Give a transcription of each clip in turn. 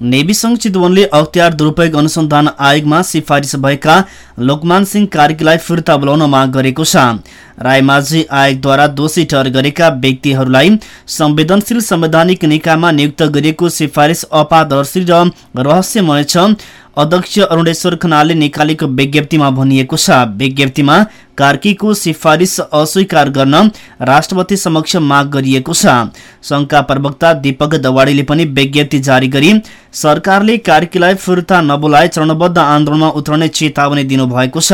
नेवी सङ्घ चितवनले अख्तियार दुरूपयोग अनुसन्धान आयोगमा सिफारिस भएका लोकमान सिंह कार्कीलाई फिर्ता बोलाउन माग गरेको छ। रायमाझी आयोगद्वारा दोषी ठहर गरेका व्यक्तिहरूलाई संवेदनशील संवैधानिक निकायमा नियुक्त गरिएको सिफारिस अपारदर्शी र रहस्यमय छ। अध्यक्ष अरुणेश्वर खनालले निकालेको विज्ञप्तिमा भनिएको छ। विज्ञप्तिमा कार्कीको सिफारिस अस्वीकार गर्न राष्ट्रपति समक्ष माग गरिएको छ। संघका प्रवक्ता दीपक दवाडीले पनि विज्ञप्ति जारी गरी सरकारले कार्कीलाई फिर्ता नबोलाए चरणबद्ध आन्दोलनमा उत्रने चेतावनी दिनुभएको छ।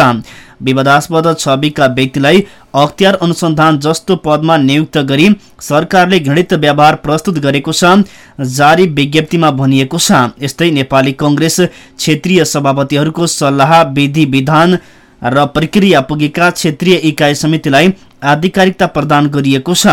विवादास्पद छविका व्यक्तिलाई अख्तियार अनुसन्धान जस्तो पदमा नियुक्त गरी सरकारले घृणित व्यवहार प्रस्तुत गरेको छ जारी विज्ञप्तिमा भनिएको छ। यस्तै नेपाली कङ्ग्रेस क्षेत्रीय सभापतिहरूको सल्लाह विधि विधान र प्रक्रिया पुगेका क्षेत्रीय इकाइ समितिलाई आधिकारिकता प्रदान गरिएको छ।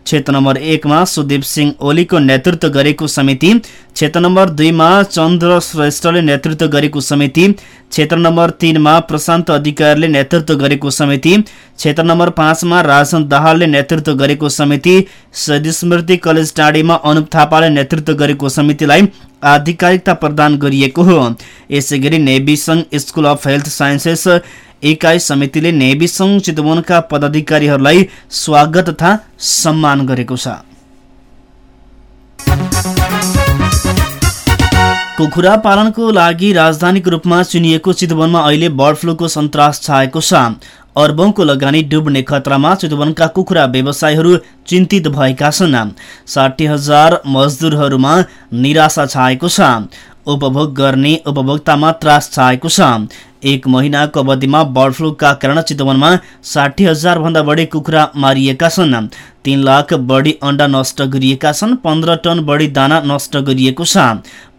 क्षेत्र नम्बर एकमा सुदीप सिंह ओलीको नेतृत्व गरेको समिति। क्षेत्र नम्बर दुईमा चन्द्र श्रेष्ठले नेतृत्व गरेको समिति। क्षेत्र नम्बर तिनमा प्रशान्त अधिकारीले नेतृत्व गरेको समिति। क्षेत्र नम्बर पाँचमा राजन दाहालले नेतृत्व गरेको समिति। स्मृति कलेज टाँडीमा अनुप थापाले नेतृत्व गरेको समितिलाई आधिकारिकता प्रदान गरिएको हो। यसै गरी नेभी सङ्घ स्कुल अफ हेल्थ साइन्सेस इकाइ समितिले सङ्घ चितवनका पदाधिकारीहरूलाई स्वागत तथा सम्मान गरेको छ। कुखुरा पालनको लागि राजधानीको रूपमा चुनिएको चितवनमा अहिले बर्ड फ्लूको सन्तास छाएको छ। अर्बौंको लगानी डुब्ने खतरामा चितवनका कुखुरा व्यवसायीहरू चिन्तित भएका छन्। साठी हजार मजदुरहरूमा निराशा छाएको छ। उपभोग गर्ने उपभोक्तामा त्रास छाएको छ। एक महिनाको अवधिमा बर्ड फ्लूका कारण चितवनमा साठी हजार भन्दा बढी कुखुरा मारिएका छन्। तीन लाख बढी अण्डा नष्ट गरिएका छन् पन्ध्र टन बढी दाना नष्ट गरिएको छ।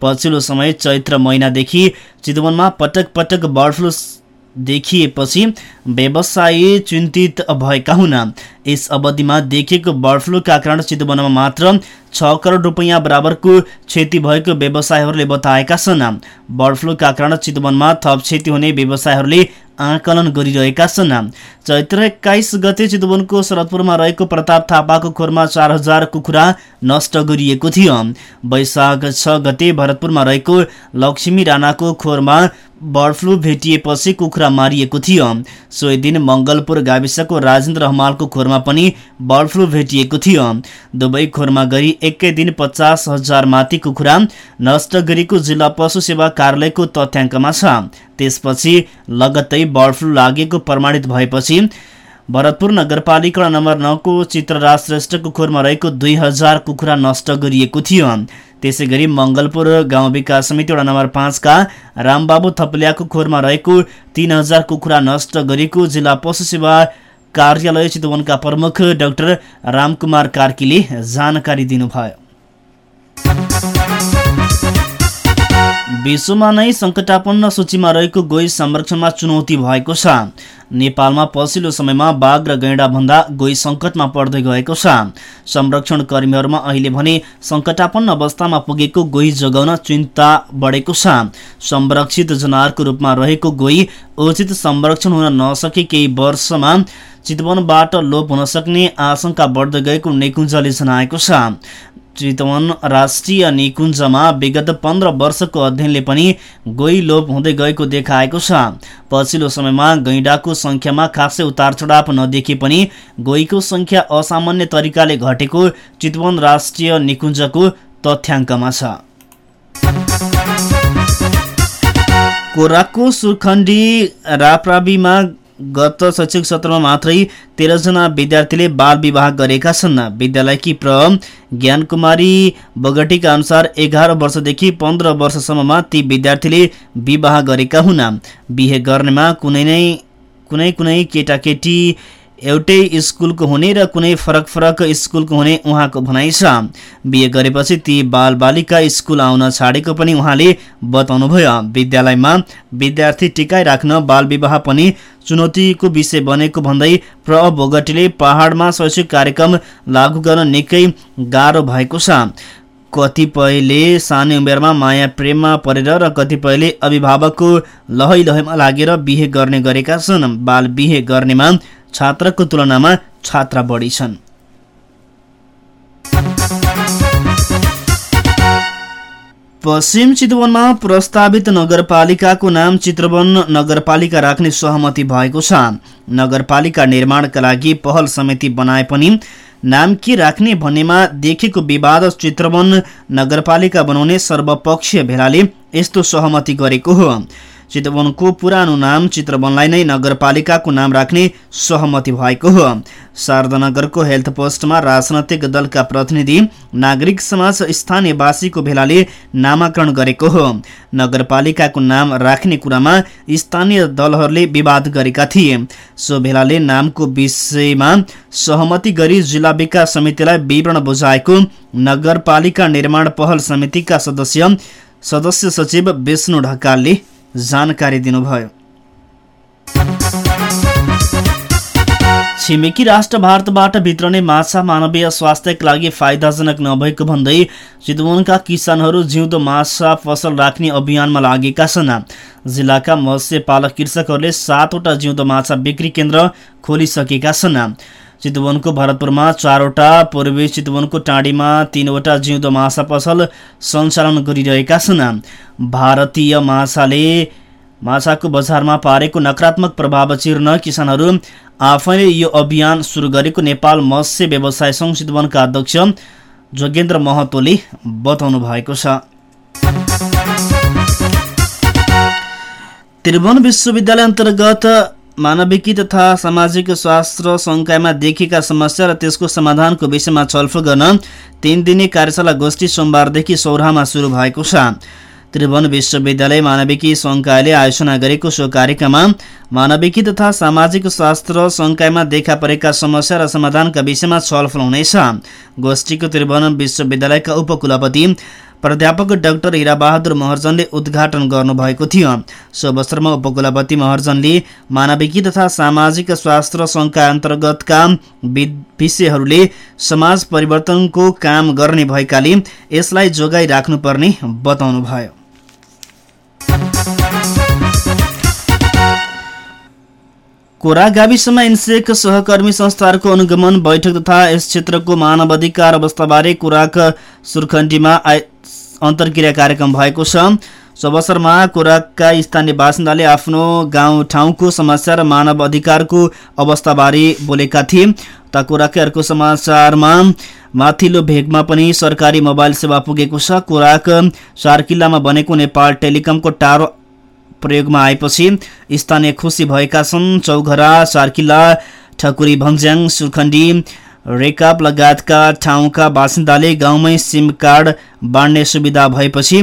पछिल्लो समय चैत्र महिनादेखि चितवनमा पटक पटक बर्ड फ्लू देखिएपछि व्यवसायी चिन्तित भएका हुन्। यस अवधिमा देखिएको बर्ड फ्लूका कारण चितवनमा मात्र छ करोड रुपियाँ बराबरको क्षति भएको व्यवसायीहरूले बताएका छन्। बर्ड फ्लूका कारण चितवनमा थप क्षति हुने व्यवसायीहरूले आकलन गरिरहेका छन्। चैत्र एक्काइस गते चितवनको शरदपुरमा रहेको प्रताप थापाको खोरमा चार हजार कुखुरा नष्ट गरिएको थियो। वैशाख छ गते भरतपुरमा रहेको लक्ष्मी राणाको खोरमा बर्ड फ्लू भेटिएपछि कुखुरा मारिएको थियो। सोही दिन मङ्गलपुर गाविसको राजेन्द्र हमालको खोरमा पनि बर्ड फ्लू भेटिएको थियो। दुवै खोरमा गरी एकै दिन पचास हजार माथि कुखुरा नष्ट गरेको जिल्ला पशु सेवा कार्यालयको तथ्याङ्कमा छ। त्यसपछि लगत्तै बर्ड फ्लू लागेको प्रमाणित भएपछि भरतपुर नगरपालिका नम्बर नौको चित्रराज श्रेष्ठको खोरमा रहेको दुई हजार कुखुरा नष्ट गरिएको थियो। त्यसै गरी मङ्गलपुर गाउँ विकास समिति वडा नम्बर पाँचका रामबाबु थपलियाको खोरमा रहेको तीन हजार कुखुरा नष्ट गरेको जिल्ला पशु सेवा कार्यालय चितवनका प्रमुख डाक्टर रामकुमार कार्कीले जानकारी दिनुभयो। विश्वमा नै सङ्कटापन्न सूचीमा रहेको गोही संरक्षणमा चुनौती भएको छ। नेपालमा पछिल्लो समयमा बाघ र गैँडा भन्दा गोही सङ्कटमा पर्दै गएको छ। संरक्षण कर्मीहरूमा अहिले भने सङ्कटापन्न अवस्थामा पुगेको गोही जोगाउन चिन्ता बढेको छ। संरक्षित जनावरको रूपमा रहेको गोही उचित संरक्षण हुन नसके केही वर्षमा चितवनबाट लोप हुन सक्ने आशंका बढ्दै गएको नेकुञ्जले जनाएको छ। चितवन राष्ट्रिय निकुञ्जमा विगत पन्ध्र वर्षको अध्ययनले पनि गोही लोप हुँदै गएको देखाएको छ। पछिल्लो समयमा गैँडाको सङ्ख्यामा खासै उतार चढाव नदेखि पनि गोहीको सङ्ख्या असामान्य तरिकाले घटेको चितवन राष्ट्रिय निकुञ्जको तथ्याङ्कमा छ। कोराकको सुरखण्डी राप्राबीमा गत शैक्षिक सत्रमा मात्रै तेह्रजना विद्यार्थीले बाल विवाह गरेका छन्। विद्यालयकी प्र ज्ञानकुमारी बगटीका अनुसार एघार वर्षदेखि पन्ध्र वर्षसम्ममा ती विद्यार्थीले विवाह गरेका हुन्। बिहे गर्नेमा कुनै नै कुनै कुनै केटाकेटी एउटै स्कुलको हुने र कुनै फरक फरक स्कुलको हुने उहाँको भनाइ छ। बिहे गरेपछि ती बालबालिका स्कुल आउन छाडेको पनि उहाँले बताउनुभयो। विद्यालयमा विद्यार्थी टिकाइ राख्न बाल विवाह पनि चुनौतीको विषय बनेको भन्दै प्र. बोगटीले पहाडमा शैक्षिक कार्यक्रम लागू गर्न निकै गाह्रो भएको छ। कतिपयले सानै उमेरमा माया प्रेममा परेर र कतिपयले अभिभावकको लहै लहैमा लागेर बिहे गर्ने गरेका छन्। बाल बिहे गर्नेमा छात्रको तुलनामा छात्रा बढी छन्। पश्चिम चितवनमा प्रस्तावित नगरपालिकाको नाम चितवन नगरपालिका राख्ने सहमति भएको छ। नगरपालिका निर्माणका लागि पहल समिति बनाए पनि नाम के राख्ने भन्नेमा देखेको विवाद चित्रवन नगरपालिका बनाउने सर्वपक्षीय भेलाले यस्तो सहमति गरेको हो। चितवनको पुरानो नाम चित्रवनलाई नै नगरपालिकाको नाम राख्ने सहमति भएको हो। शारदानगरको हेल्थ पोस्टमा राजनैतिक दलका प्रतिनिधि नागरिक समाज स्थानीयवासीको भेलाले नामाकरण गरेको हो। नगरपालिकाको नाम राख्ने कुरामा स्थानीय दलहरूले विवाद गरेका थिए। सो भेलाले नामको विषयमा सहमति गरी जिल्ला विकास समितिलाई विवरण बुझाएको नगरपालिका निर्माण पहल समितिका सदस्य सदस्य सचिव विष्णु ढकालले जानकारी दिनुभयो। छिमेकी राष्ट्र भारतबाट भित्रने माछा मानवीय स्वास्थ्यका लागि फाइदाजनक नभएको भन्दै चितवनका किसानहरू जिउँदो माछा फसल राख्ने अभियानमा लागेका छन्। जिल्लाका मत्स्य पालक कृषकहरूले सातवटा जिउँदो माछा बिक्री केन्द्र खोलिसकेका छन्। चितवनको भरतपुरमा चारवटा पूर्वी चितवनको टाँडीमा तीनवटा जिउँदो माछा पसल सञ्चालन गरिरहेका छन्। भारतीय माछाले माछाको बजारमा पारेको नकारात्मक प्रभाव चिर्न किसानहरू आफैले यो अभियान सुरु गरेको नेपाल मत्स्य व्यवसाय सङ्घ चितवनका अध्यक्ष जोगेन्द्र महतोले बताउनु भएको छ। त्रिभुवन विश्वविद्यालय अन्तर्गत मानविकी तथा सामाजिक शास्त्र सङ्कायमा देखिएका समस्या र त्यसको समाधानको विषयमा छलफल गर्न तीन दिने कार्यशाला गोष्ठी सोमबारदेखि सौराहामा सुरु भएको छ। त्रिभुवन विश्वविद्यालय मानविकी सङ्कायले आयोजना गरेको सो कार्यक्रममा मानविकी तथा सामाजिक शास्त्र सङ्कायमा देखा परेका समस्या र समाधानका विषयमा छलफल हुनेछ। गोष्ठीको त्रिभुवन विश्वविद्यालयका उपकुलपति प्राध्यापक डाक्टर हिराबहादुर महर्जनले उद्घाटन गर्नुभएको थियो। सो अवसरमा उपकुलपति महर्जनले मानविकी तथा सामाजिक शास्त्र सङ्घका अन्तर्गतका विषयहरूले समाज परिवर्तनको काम गर्ने भएकाले यसलाई जोगाइ राख्नुपर्ने बताउनुभयो। कोरा गाविसमा इन्सेक सहकर्मी संस्थाहरूको अनुगमन बैठक तथा यस क्षेत्रको मानव अधिकार अवस्थाबारे कोराक सुर्खण्डीमा अन्तर्क्रिया कार्यक्रम भएको छ। सो अवसरमा कोराकका स्थानीय बासिन्दाले आफ्नो गाउँ ठाउँको समस्या र मानव अधिकारको अवस्थाबारे बोलेका थिए। त कोराकै अर्को समाचारमा माथिल्लो भेगमा पनि सरकारी मोबाइल सेवा पुगेको छ। कोराक सार्किल्लामा बनेको नेपाल टेलिकमको टावर प्रयोगमा आएपछि स्थानीय खुसी भएका छन्। चौघरा सार्किल्ला ठकुरी भन्ज्याङ सुरखण्डी रेकाप लगायतका ठाउँका बासिन्दाले गाउँमै सिम कार्ड बाँड्ने सुविधा भएपछि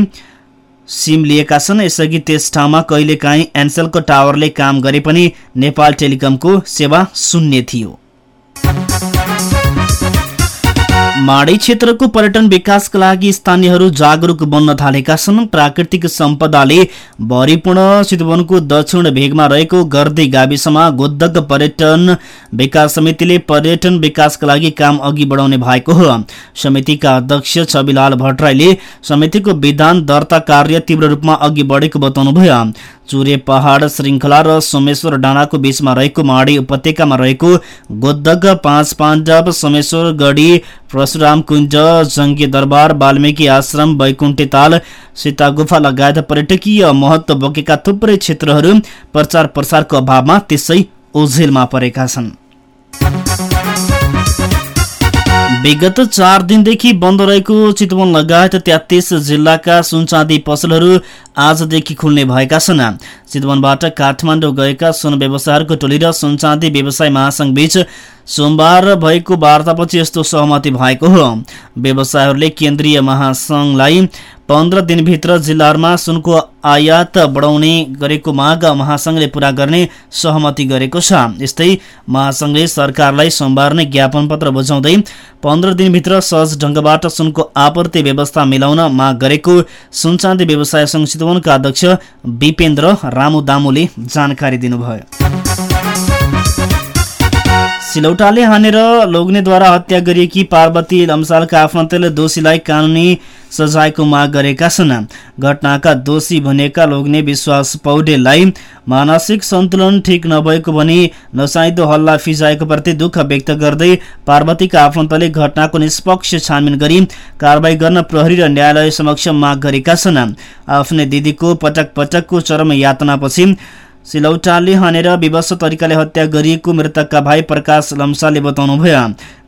सिम लिएका छन्। यसअघि त्यस ठाउँमा कहिलेकाहीँ एनसेलको टावरले काम गरे पनि नेपाल टेलिकमको सेवा शून्य थियो। माडी क्षेत्रको पर्यटन विकासका लागि स्थानीयहरू जागरूक बन्न थालेका छन्। प्राकृतिक सम्पदाले भरिपूर्ण चितवनको दक्षिण भेगमा रहेको गर्दै गाविसमा गोद्धक पर्यटन विकास समितिले पर्यटन विकासका लागि काम अघि बढाउने भएको हो। समितिका अध्यक्ष छविलाल भट्टराईले समितिको विधान दर्ता कार्य तीव्र रूपमा अघि बढेको बताउनुभयो। चुरे पहाड श्रृङ्खला र सोमेश्वर डाँडाको बीचमा रहेको माडी उपत्यकामा रहेको गोद्धक पाँच पाण्डव सोमेश्वर गढी परशुराम कुञ्ज जङ्गी दरबार वाल्मिकी आश्रम वैकुण्ठी ताल सीता गुफा लगायत पर्यटकीय महत्व बोकेका थुप्रै क्षेत्रहरू प्रचार प्रसारको अभावमा त्यसै ओझेलमा परेका छन्। विगत चार दिनदेखि बन्द रहेको चितवन लगायत तेत्तिस जिल्लाका सुनचाँदी पसलहरू आजदेखि खुल्ने भएका छन्। चितवनबाट काठमाडौँ गएका सुन व्यवसायहरूको टोली र सुनचाँदी व्यवसाय महासंघ बीच सोमबार भएको वार्तापछि यस्तो सहमति भएको हो। व्यवसायहरूले केन्द्रीय महासंघलाई पन्ध्र दिनभित्र जिल्लाहरूमा सुनको आयात बढाउने गरेको माग महासंघले पूरा गर्ने सहमति गरेको छ। यस्तै महासंघले सरकारलाई सोमबार नै ज्ञापन पत्र बुझाउँदै पन्ध्र दिनभित्र सहज ढङ्गबाट सुनको आपूर्ति व्यवस्था मिलाउन माग गरेको सुनचाँदी व्यवसाय सङ्घ चितवनका अध्यक्ष विपेन्द्र रामु दामुले जानकारी दिनुभयो। सिलौटाले हानेर लोग्नेद्वारा हत्या गरिएकी पार्वती लम्सालका आफन्तले दोषीलाई कानुनी सजायको माग गरेका छन्। घटनाका दोषी भनेका लोग्ने विश्वास पौडेललाई मानसिक सन्तुलन ठिक नभएको भनी नसाइदो हल्ला फिजाएको प्रति दुःख व्यक्त गर्दै पार्वतीका आफन्तले घटनाको निष्पक्ष छानबिन गरी कारवाही गर्न प्रहरी र न्यायालय समक्ष माग गरेका छन्। आफ्नै दिदीको पटक पटकको चरम यातनापछि सिलौटाले हानेर विवश तरिकाले हत्या गरिएको मृतकका भाइ प्रकाश लम्साले बताउनुभयो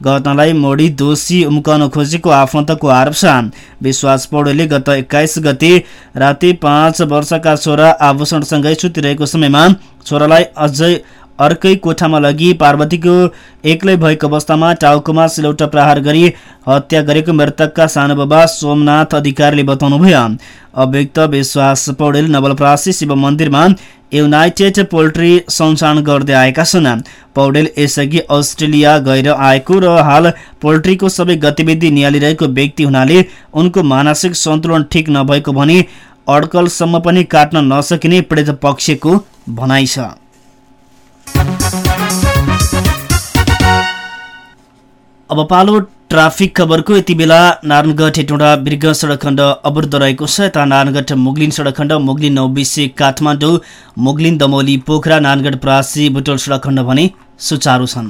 घटनालाई मोडी दोषी उम्कन खोजेको आफन्तको आरोप छ। विश्वास पौडेलले गत एक्काइस गते राति पाँच वर्षका छोरा आभूषणसँगै सुतिरहेको समयमा छोरालाई अझै अर्कै कोठामा लगी पार्वतीको एक्लै भएको अवस्थामा टाउकोमा सिलौटा प्रहार गरी हत्या गरेको मृतकका सानो बाबा सोमनाथ अधिकारीले बताउनुभयो। अव्यक्त विश्वास पौडेल नवलप्रासी शिव मन्दिरमा युनाइटेड पोल्ट्री सञ्चालन गर्दै आएका छन्। पौडेल यसअघि अस्ट्रेलिया गएर आएको र हाल पोल्ट्रीको सबै गतिविधि निहालिरहेको व्यक्ति हुनाले उनको मानसिक सन्तुलन ठिक नभएको भनी अड्कलसम्म पनि काट्न नसकिने पीडित पक्षको भनाइ छ। अब पालो ट्राफिक खबरको यति बेला नारायणगढ हेटौँडा बिर्ग सडक खण्ड अवरुद्ध रहेको छ। यता नारायणगढ मुगलिन सडक खण्ड मुगलिन नौबिसे काठमाडौँ मुगलिन दमौली पोखरा नारायणगढ प्रासी बुटोल सडक खण्ड भने सुचारू छन्।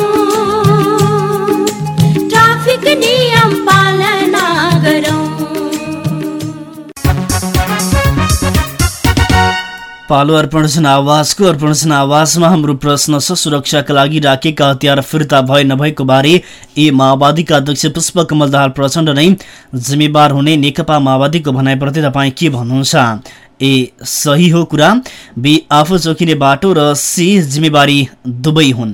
पालो अर्पण आवाजको अर्पण आवाजमा हाम्रो प्रश्न छ सुरक्षाका लागि राखेका हतियार फिर्ता भए नभएको बारे। ए माओवादीका अध्यक्ष पुष्पकमल दाहाल प्रचण्ड नै जिम्मेवार हुने नेकपा माओवादीको भनाइप्रति तपाईँ के भन्नुहुन्छ? ए सही हो कुरा। बी आफू चोकिने बाटो र सी जिम्मेवारी दुवै हुन्।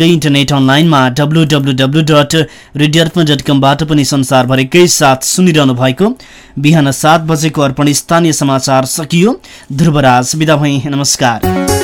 इन्टरनेट अनलाइनमा W W W dot radio Arpan dot कमबाट पनि संसारभरिकै साथ सुनिरहनु भएको। बिहान सात बजेको अर्पण स्थानीय समाचार सकियो। ध्रुवराज विदा भई। नमस्कार।